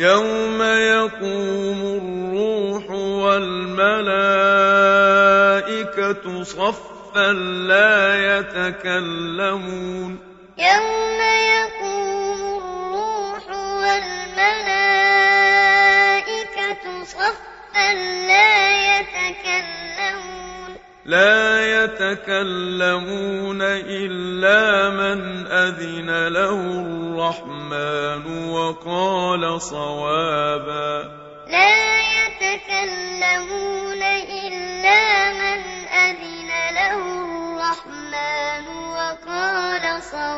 يوم يقوم الروح والملائكة صفا لا يتكلمون يوم يقوم الروح والملائكة صفا لا يتكلمون لا يتكلمون إلا من أذن له الرحمن وقال صوابا لا يتكلمون إلا من أذن له الرحمن وقال صوابا